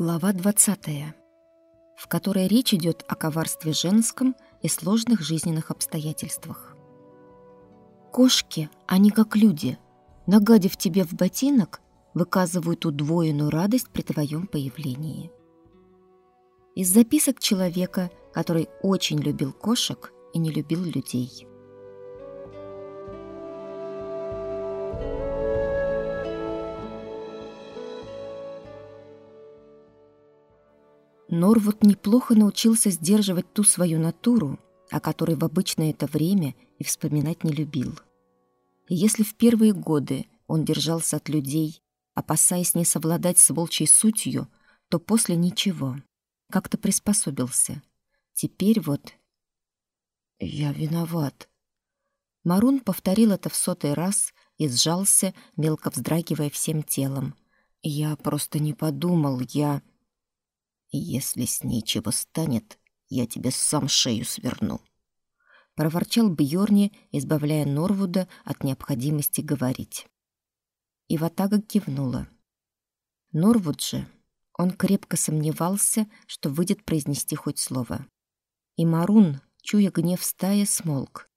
Глава 20, в которой речь идет о коварстве женском и сложных жизненных обстоятельствах. Кошки, они как люди, нагадив тебе в ботинок, выказывают удвоенную радость при твоем появлении. Из записок человека, который очень любил кошек и не любил людей. Норвуд неплохо научился сдерживать ту свою натуру, о которой в обычное это время и вспоминать не любил. И если в первые годы он держался от людей, опасаясь не совладать с волчьей сутью, то после ничего, как-то приспособился. Теперь вот... «Я виноват». Марун повторил это в сотый раз и сжался, мелко вздрагивая всем телом. «Я просто не подумал, я...» «Если с ней чего станет, я тебе сам шею сверну», — проворчал Бьорни, избавляя Норвуда от необходимости говорить. И Ватага кивнула. Норвуд же, он крепко сомневался, что выйдет произнести хоть слово. И Марун, чуя гнев стаи, смолк.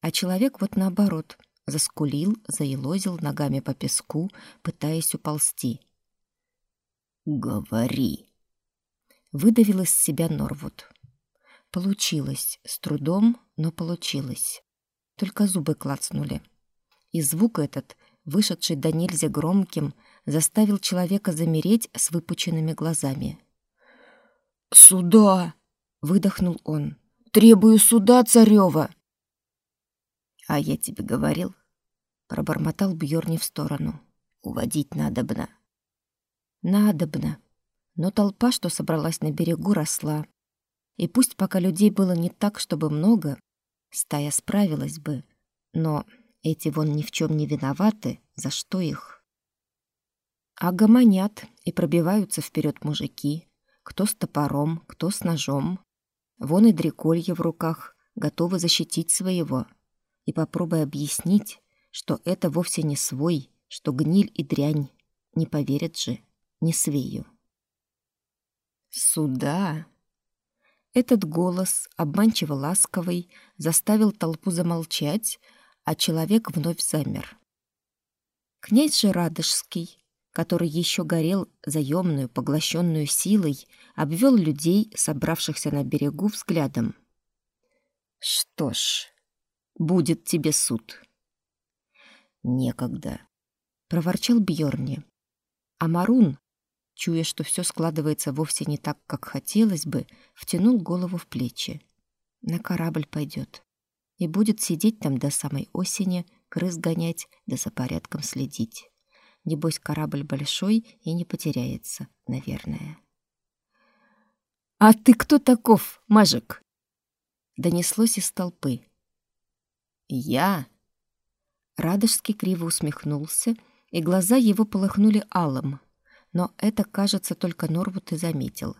А человек вот наоборот, заскулил, заелозил ногами по песку, пытаясь уползти. «Говори!» Выдавил из себя Норвуд. Получилось, с трудом, но получилось. Только зубы клацнули. И звук этот, вышедший до нельзя громким, заставил человека замереть с выпученными глазами. «Суда!» — выдохнул он. «Требую суда, царева!» «А я тебе говорил», — пробормотал Бьорни в сторону. «Уводить надобно». «Надобно», но толпа, что собралась на берегу, росла. И пусть пока людей было не так, чтобы много, стая справилась бы. Но эти вон ни в чем не виноваты, за что их? А гомонят и пробиваются вперед мужики, кто с топором, кто с ножом. Вон и дреколье в руках, готовы защитить своего. И попробуй объяснить, что это вовсе не свой, что гниль и дрянь. Не поверят же, не свею. Суда. Этот голос, обманчиво ласковый, заставил толпу замолчать, а человек вновь замер. Князь же Радожский, который еще горел заемную, поглощенную силой, обвел людей, собравшихся на берегу, взглядом. «Что ж, будет тебе суд». «Некогда», — проворчал Бьорни. А Марун, чуя, что все складывается вовсе не так, как хотелось бы, втянул голову в плечи. На корабль пойдет. И будет сидеть там до самой осени, крыс гонять, да за порядком следить. Небось, корабль большой и не потеряется, наверное. «А ты кто таков, мажик?» Донеслось из толпы. «Я?» Радожский криво усмехнулся, и глаза его полыхнули алым, но это, кажется, только Норвуд и заметил.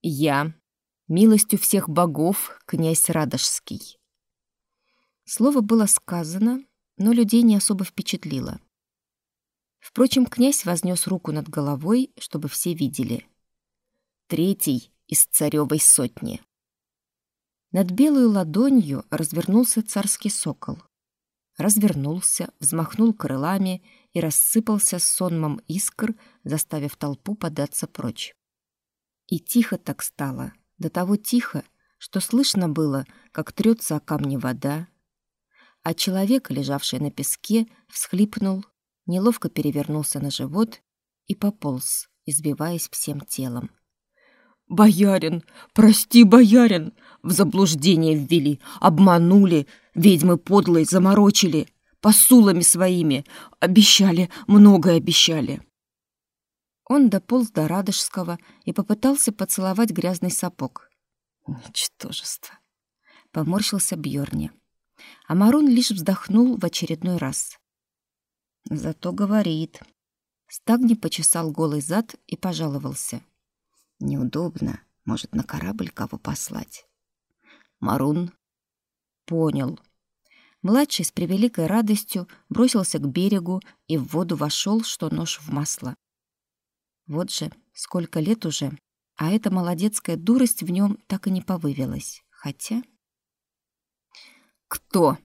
«Я, милостью всех богов, князь Радожский». Слово было сказано, но людей не особо впечатлило. Впрочем, князь вознес руку над головой, чтобы все видели. Третий из царевой сотни. Над белой ладонью развернулся царский сокол. Развернулся, взмахнул крылами и рассыпался сонмом искр, заставив толпу податься прочь. И тихо так стало, до того тихо, что слышно было, как трется о камни вода, а человек, лежавший на песке, всхлипнул, неловко перевернулся на живот и пополз, избиваясь всем телом. «Боярин! Прости, боярин! В заблуждение ввели, обманули, ведьмы подлые заморочили!» посулами своими. Обещали, многое обещали. Он дополз до Радожского и попытался поцеловать грязный сапог. Ничтожество. Поморщился Бьорни. А Марун лишь вздохнул в очередной раз. Зато говорит. Стагни почесал голый зад и пожаловался. Неудобно. Может, на корабль кого послать? Марун понял. Младший с превеликой радостью бросился к берегу и в воду вошел, что нож в масло. Вот же сколько лет уже, а эта молодецкая дурость в нем так и не повывелась. Хотя... «Кто?»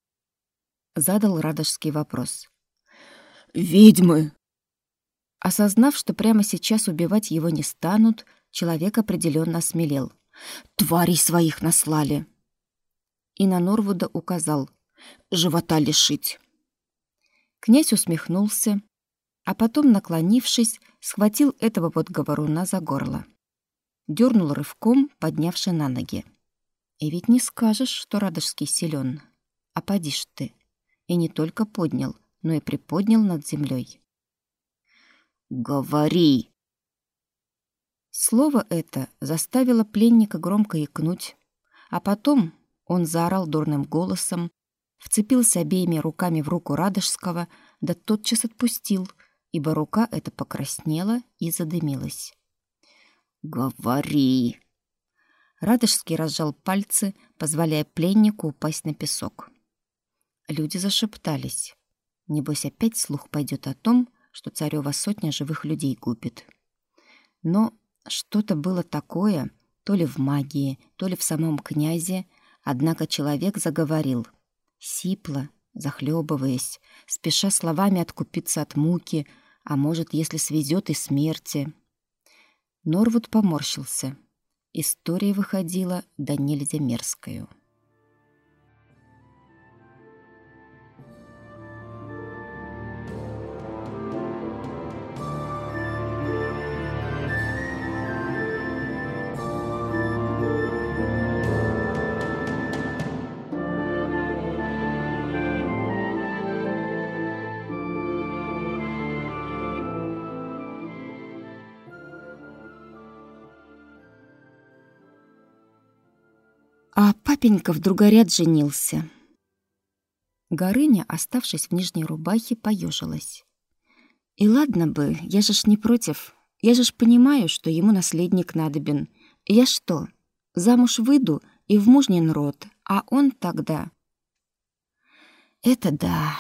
— задал Радожский вопрос. «Ведьмы!» Осознав, что прямо сейчас убивать его не станут, человек определенно осмелел. «Тварей своих наслали!» И на Норвуда указал. «Живота лишить!» Князь усмехнулся, а потом, наклонившись, схватил этого вот говоруна за горло. Дёрнул рывком, поднявши на ноги. И ведь не скажешь, что Радожский силен. А поди ж ты. И не только поднял, но и приподнял над землей. «Говори!» Слово это заставило пленника громко икнуть, а потом он заорал дурным голосом, вцепился обеими руками в руку Радожского, да тотчас отпустил, ибо рука эта покраснела и задымилась. «Говори!» Радожский разжал пальцы, позволяя пленнику упасть на песок. Люди зашептались. Небось, опять слух пойдет о том, что царева сотня живых людей губит. Но что-то было такое, то ли в магии, то ли в самом князе, однако человек заговорил. Сипло, захлебываясь, спеша словами откупиться от муки, а может, если свезет и смерти. Норвуд поморщился. История выходила да нельзя мерзкую. А папенька в другоряд женился. Горыня, оставшись в нижней рубахе, поежилась. И ладно бы, я же ж не против. Я же ж понимаю, что ему наследник надобен. Я что, замуж выйду и в мужнин род, а он тогда... Это да,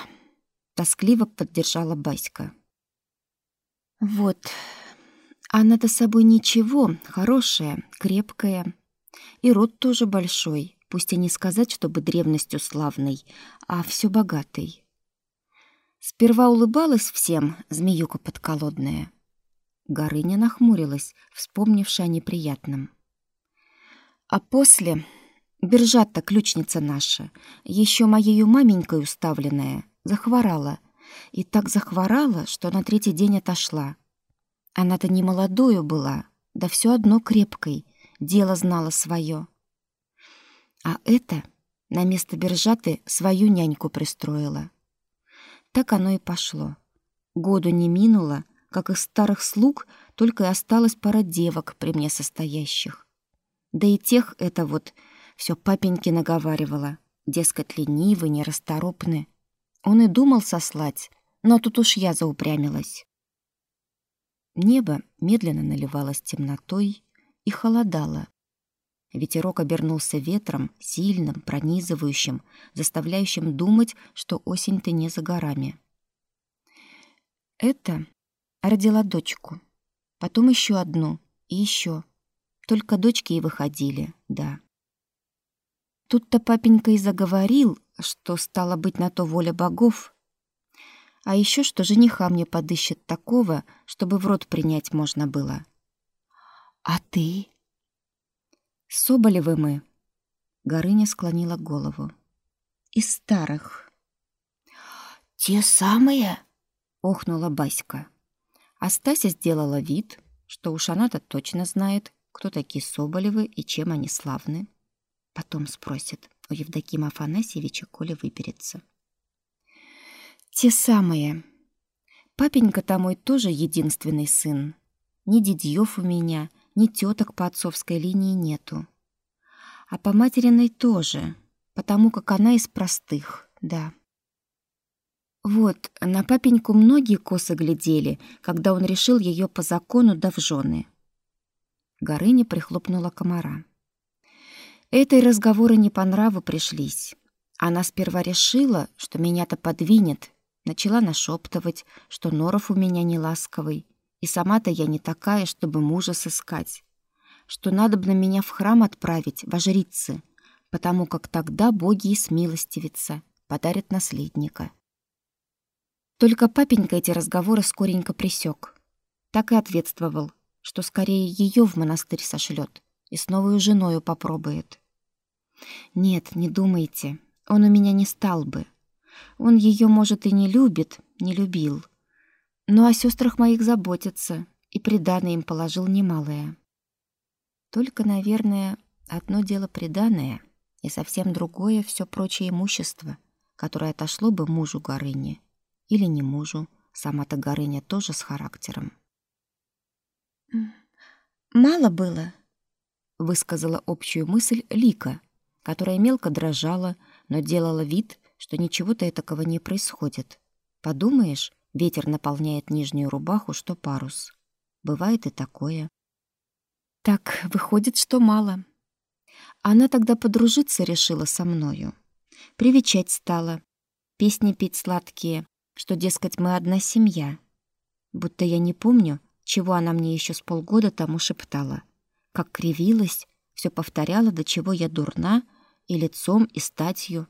тоскливо поддержала Баська. Вот, она-то собой ничего, хорошая, крепкая, и род тоже большой, пусть и не сказать, чтобы древностью славный, а все богатый. Сперва улыбалась всем змеюка подколодная. Горыня нахмурилась, вспомнивши о неприятном. А после Бержата, ключница наша, еще моею маменькой уставленная, захворала. И так захворала, что на третий день отошла. Она-то не молодою была, да все одно крепкой — дело знала свое. А это на место Бержаты свою няньку пристроила. Так оно и пошло. Году не минуло, как из старых слуг только и осталась пара девок при мне состоящих. Да и тех это вот все папеньки наговаривала, дескать, ленивы, нерасторопны. Он и думал сослать, но тут уж я заупрямилась. Небо медленно наливалось темнотой, и холодало. Ветерок обернулся ветром, сильным, пронизывающим, заставляющим думать, что осень-то не за горами. Это родила дочку, потом еще одну и еще. Только дочки и выходили, да. Тут-то папенька и заговорил, что стало быть на то воля богов, а еще что жениха мне подыщет такого, чтобы в рот принять можно было. «А ты?» «Соболевы мы», — Горыня склонила голову. «Из старых». «Те самые?» — охнула Баська. А Стася сделала вид, что уж она-то точно знает, кто такие Соболевы и чем они славны. Потом спросит у Евдокима Афанасьевича, коли выберется. «Те самые. Папенька-то мой тоже единственный сын. Ни дедьёв у меня, ни теток по отцовской линии нету. А по материной тоже, потому как она из простых, да. Вот, на папеньку многие косы глядели, когда он решил ее по закону да в жены. Горыня прихлопнула комара. Этой разговоры не по нраву пришлись. Она сперва решила, что меня-то подвинет, начала нашептывать, что норов у меня не ласковый, И сама-то я не такая, чтобы мужа сыскать. Что надо бы на меня в храм отправить, во жрицы, потому как тогда боги и смилостивятся, подарят наследника. Только папенька эти разговоры скоренько присек. Так и ответствовал, что скорее ее в монастырь сошлет и с новой женою попробует. Нет, не думайте, он у меня не стал бы. Он ее, может, и не любит, не любил. Но о сестрах моих заботится, и приданое им положил немалое. Только, наверное, одно дело приданое, и совсем другое все прочее имущество, которое отошло бы мужу Горыни. Или не мужу, сама-то Горыня тоже с характером. «Мало было», — высказала общую мысль Лика, которая мелко дрожала, но делала вид, что ничего-то такого не происходит. Подумаешь, ветер наполняет нижнюю рубаху, что парус. Бывает и такое. Так, выходит, что мало. Она тогда подружиться решила со мною. Привечать стала. Песни петь сладкие, что, дескать, мы одна семья. Будто я не помню, чего она мне еще с полгода тому шептала. Как кривилась, все повторяла, до чего я дурна, и лицом, и статью.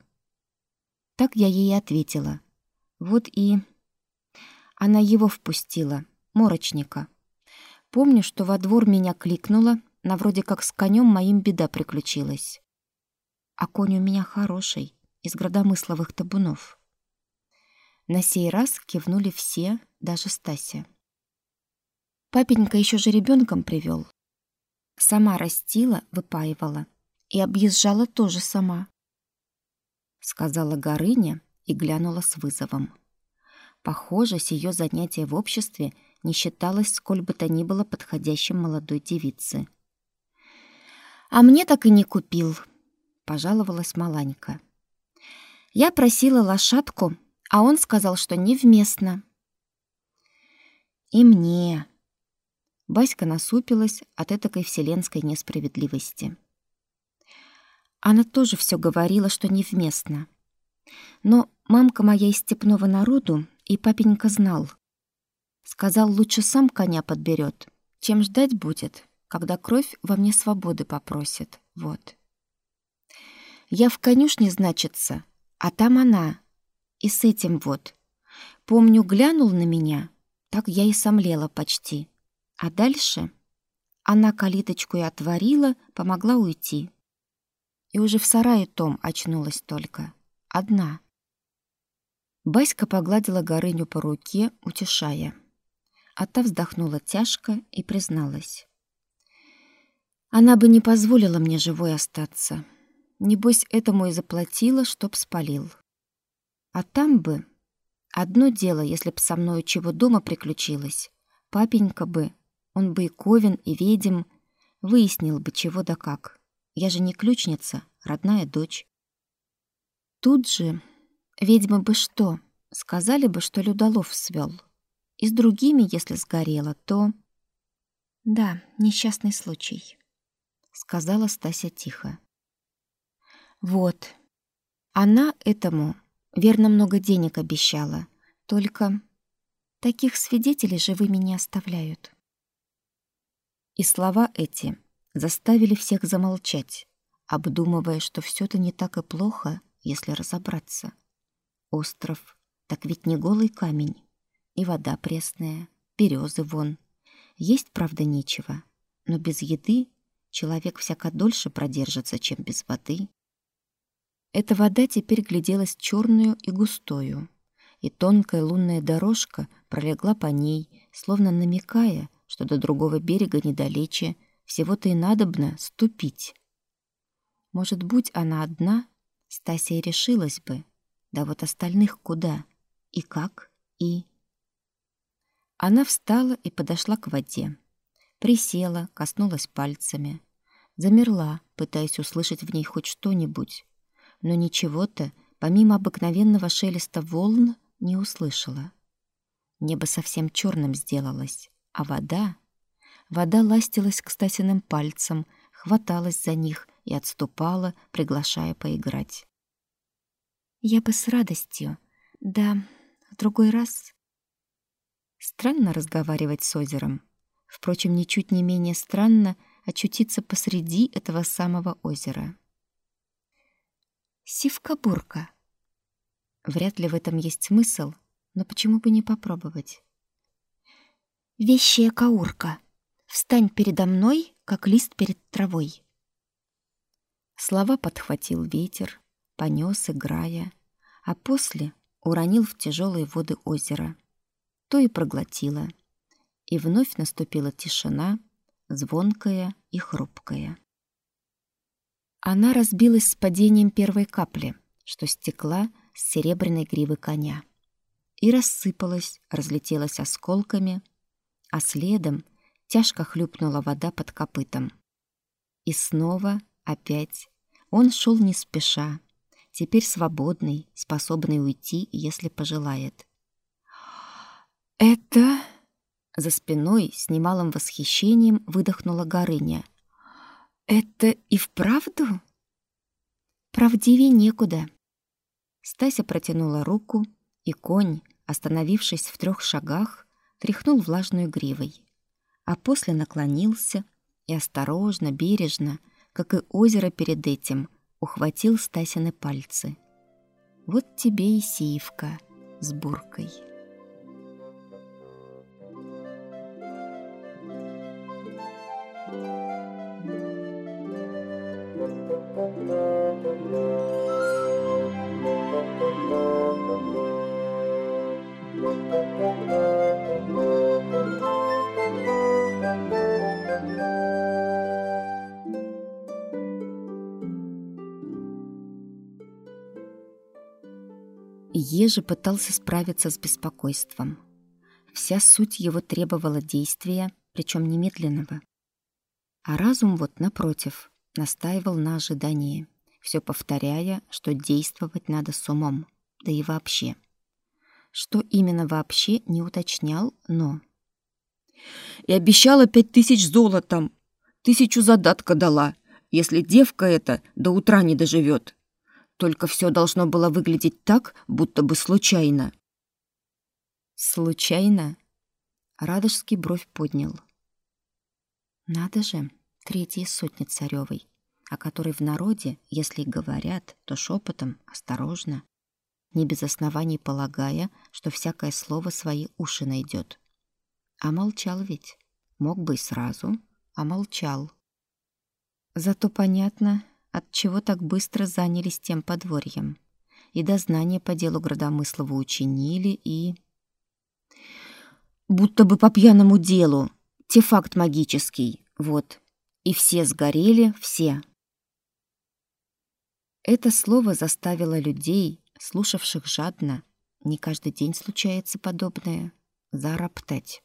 Так я ей ответила. Вот и... Она его впустила, морочника. Помню, что во двор меня кликнула, на вроде как с конем моим беда приключилась. А конь у меня хороший, из градомысловых табунов. На сей раз кивнули все, даже Стася. Папенька еще же ребенком привел. Сама растила, выпаивала и объезжала тоже сама сказала Горыня и глянула с вызовом. Похоже, сие занятие в обществе не считалось сколь бы то ни было подходящим молодой девице. «А мне так и не купил», — пожаловалась Маланька. «Я просила лошадку, а он сказал, что невместно». «И мне». Баська насупилась от этакой вселенской несправедливости. Она тоже все говорила, что невместно. Но мамка моя из степного народу, и папенька знал. Сказал, лучше сам коня подберет, чем ждать будет, когда кровь во мне свободы попросит. Вот. Я в конюшне, значится, а там она. И с этим вот. Помню, глянул на меня, так я и сомлела почти. А дальше она калиточку и отворила, помогла уйти. И уже в сарае Том очнулась только. Одна. Баська погладила Горыню по руке, утешая. А та вздохнула тяжко и призналась. Она бы не позволила мне живой остаться. Небось, этому и заплатила, чтоб спалил. А там бы... Одно дело, если б со мной чего дома приключилось. Папенька бы, он бы и ковен, и ведьм, выяснил бы чего да как. Я же не ключница, родная дочь. Тут же ведьмы бы что? Сказали бы, что Людолов свел. И с другими, если сгорело, то... Да, несчастный случай, сказала Стася тихо. Вот. Она этому верно много денег обещала. Только таких свидетелей живыми не оставляют. И слова эти заставили всех замолчать, обдумывая, что все это не так и плохо, если разобраться. Остров, так ведь не голый камень, и вода пресная, березы вон. Есть, правда, нечего, но без еды человек всяко дольше продержится, чем без воды. Эта вода теперь гляделась черную и густою, и тонкая лунная дорожка пролегла по ней, словно намекая, что до другого берега недалече всего-то и надобно ступить. Может, быть, она одна, Стася и решилась бы. Да вот остальных куда? И как? И... Она встала и подошла к воде. Присела, коснулась пальцами. Замерла, пытаясь услышать в ней хоть что-нибудь. Но ничего-то, помимо обыкновенного шелеста волн, не услышала. Небо совсем черным сделалось, а вода... Вода ластилась к Стасиным пальцам, хваталась за них и отступала, приглашая поиграть. «Я бы с радостью, да, в другой раз...» Странно разговаривать с озером. Впрочем, ничуть не менее странно очутиться посреди этого самого озера. Сивка-бурка. Вряд ли в этом есть смысл, но почему бы не попробовать? Вещая каурка. Встань передо мной, как лист перед травой. Слова подхватил ветер, понес, играя, а после уронил в тяжелые воды озера. То и проглотила. И вновь наступила тишина, звонкая и хрупкая. Она разбилась с падением первой капли, что стекла с серебряной гривы коня, и рассыпалась, разлетелась осколками, а следом тяжко хлюпнула вода под копытом. И снова, опять, он шел не спеша, теперь свободный, способный уйти, если пожелает. «Это...» За спиной с немалым восхищением выдохнула Горыня. «Это и вправду?» «Правдивее некуда». Стася протянула руку, и конь, остановившись в трех шагах, тряхнул влажной гривой, а после наклонился и осторожно, бережно, как и озеро перед этим, ухватил Стасины пальцы. Вот тебе и сивка с буркой. Ежи пытался справиться с беспокойством. Вся суть его требовала действия, причем немедленного. А разум вот, напротив, настаивал на ожидании, все повторяя, что действовать надо с умом, да и вообще. Что именно вообще, не уточнял, но... «И обещала пять тысяч золотом, тысячу задатка дала, если девка эта до утра не доживет. Только все должно было выглядеть так, будто бы случайно. Случайно? Радожский бровь поднял. Надо же, третья сотня царевой, о которой в народе, если и говорят, то шепотом, осторожно, не без оснований полагая, что всякое слово свои уши найдет. А молчал ведь. Мог бы и сразу, а молчал. Зато понятно, от чего так быстро занялись тем подворьем. И дознание по делу Градомыслова учинили, и... Будто бы по пьяному делу. Тефакт магический. Вот. И все сгорели, все. Это слово заставило людей, слушавших жадно, не каждый день случается подобное, зароптать.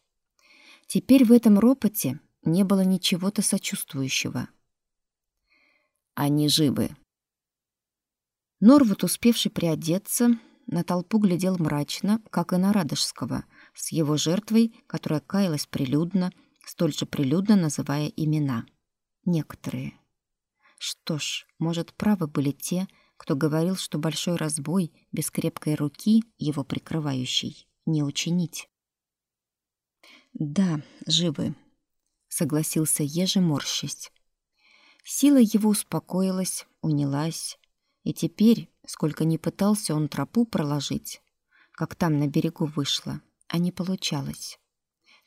Теперь в этом ропоте не было ничего-то сочувствующего — они живы. Норвуд, успевший приодеться, на толпу глядел мрачно, как и на Радожского, с его жертвой, которая каялась прилюдно, столь же прилюдно называя имена. Некоторые. Что ж, может, правы были те, кто говорил, что большой разбой без крепкой руки, его прикрывающей, не учинить. «Да, живы», — согласился Ежи, морщась. Сила его успокоилась, унялась, и теперь, сколько ни пытался он тропу проложить, как там на берегу вышло, а не получалось.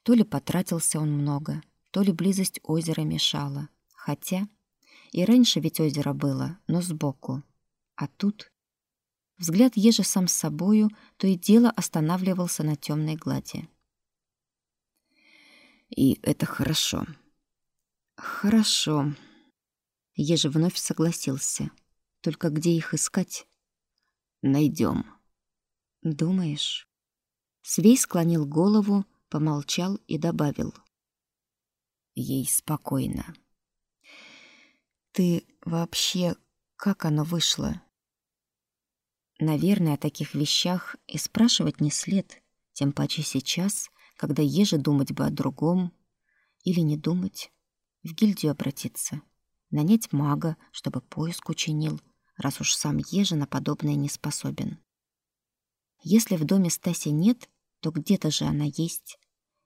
То ли потратился он много, то ли близость озера мешала. Хотя и раньше ведь озеро было, но сбоку. А тут взгляд ежа сам с собою то и дело останавливался на темной глади. И это хорошо. Хорошо. Еже вновь согласился. Только где их искать? Найдем. Думаешь? Свей склонил голову, помолчал и добавил. Ей спокойно. Ты вообще как оно вышло? Наверное, о таких вещах и спрашивать не след, тем паче сейчас, когда еже думать бы о другом или не думать, в гильдию обратиться нанять мага, чтобы поиск учинил, раз уж сам Ежи на подобное не способен. Если в доме Стаси нет, то где-то же она есть,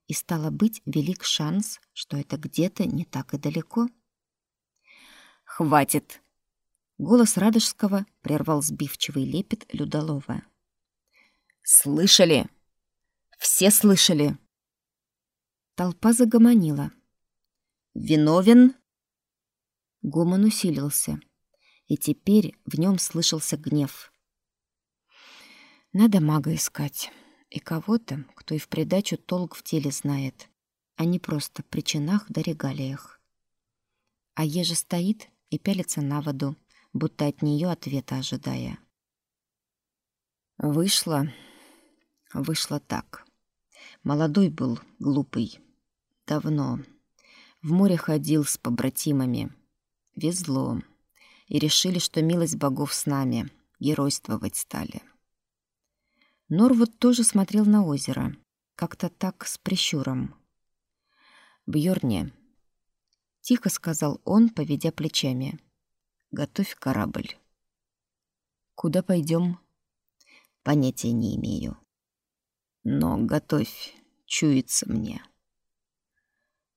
и стало быть велик шанс, что это где-то не так и далеко. «Хватит!» Голос Радожского прервал сбивчивый лепет Людолова. «Слышали? Все слышали!» Толпа загомонила. «Виновен?» Гомон усилился, и теперь в нем слышался гнев. Надо мага искать. И кого-то, кто и в придачу толк в теле знает, а не просто при чинах да регалиях. А еже стоит и пялится на воду, будто от нее ответа ожидая. Вышло, вышло так. Молодой был, глупый. Давно. В море ходил с побратимами. Везло. И решили, что милость богов с нами. Геройствовать стали. Норвуд тоже смотрел на озеро, как-то так с прищуром. «Бьёрне», — тихо сказал он, поведя плечами, — «готовь корабль». «Куда пойдем?» «Понятия не имею». «Но готовь, чуется мне».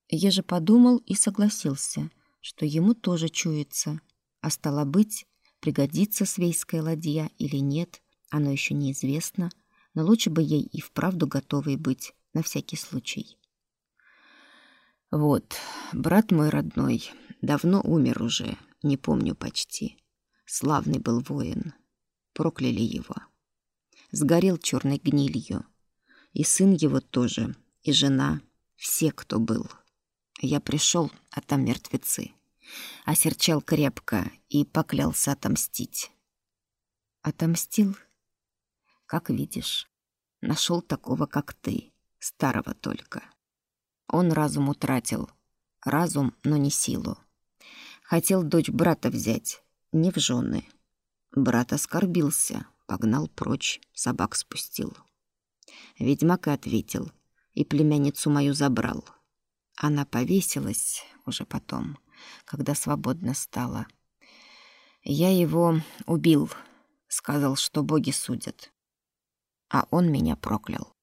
Еже подумал и согласился, что ему тоже чуется, а стало быть, пригодится свейская ладья или нет, оно еще неизвестно — но лучше бы ей и вправду готовой быть, на всякий случай. Вот, брат мой родной, давно умер уже, не помню почти. Славный был воин. Прокляли его. Сгорел черной гнилью. И сын его тоже, и жена, все, кто был. Я пришел, а там мертвецы. Осерчал крепко и поклялся отомстить. Отомстил? Как видишь, нашел такого, как ты, старого только. Он разум утратил. Разум, но не силу. Хотел дочь брата взять, не в жены. Брат оскорбился, погнал прочь, собак спустил. Ведьмак и ответил, и племянницу мою забрал. Она повесилась уже потом, когда свободно стала. Я его убил, сказал, что боги судят а он меня проклял.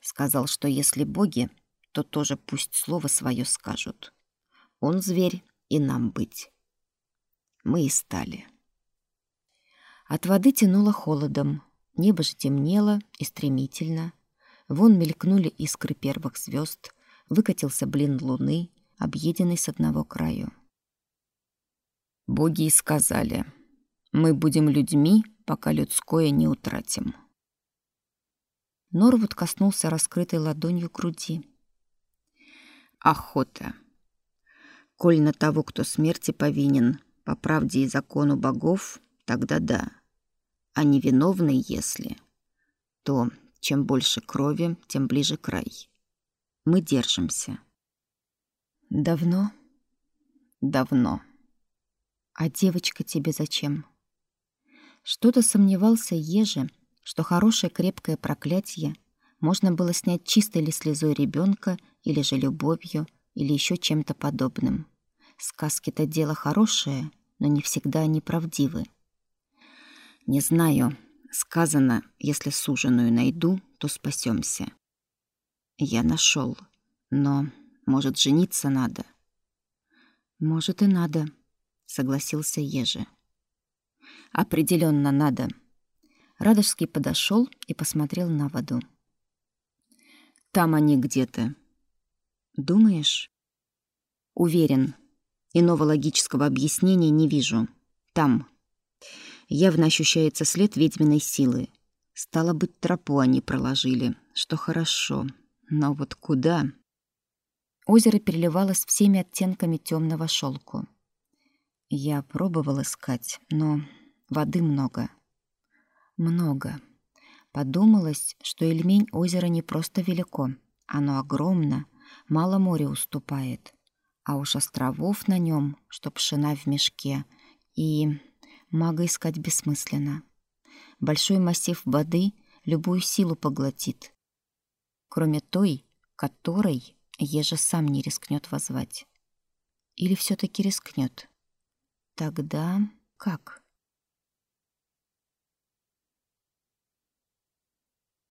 Сказал, что если боги, то тоже пусть слово свое скажут. Он зверь, и нам быть. Мы и стали. От воды тянуло холодом, небо же темнело и стремительно. Вон мелькнули искры первых звезд, выкатился блин луны, объеденный с одного краю. Боги сказали, мы будем людьми, пока людское не утратим. Норвуд коснулся раскрытой ладонью груди. Охота. Коль на того, кто смерти повинен, по правде и закону богов, тогда да. А невиновный, если, то чем больше крови, тем ближе край. Мы держимся. Давно? Давно. А девочка тебе зачем? Что-то сомневался Еже, что хорошее крепкое проклятие можно было снять чистой ли слезой ребенка, или же любовью, или еще чем-то подобным. Сказки-то дело хорошее, но не всегда они правдивы. Не знаю, сказано, если суженую найду, то спасемся. Я нашел, но, может, жениться надо. Может и надо, согласился Ежи. Определенно надо. Радожский подошел и посмотрел на воду. Там они где-то. Думаешь? Уверен. Иного логического объяснения не вижу. Там. Явно ощущается след ведьминой силы. Стало быть, тропу они проложили, что хорошо. Но вот куда? Озеро переливалось всеми оттенками темного шелку. Я пробовал искать, но воды много. Много. Подумалось, что Ильмень озеро не просто велико, оно огромно, мало моря уступает. А уж островов на нем, что пшена в мешке, и мага искать бессмысленно. Большой массив воды любую силу поглотит, кроме той, которой еже сам не рискнет возвать. Или все таки рискнет. Тогда как?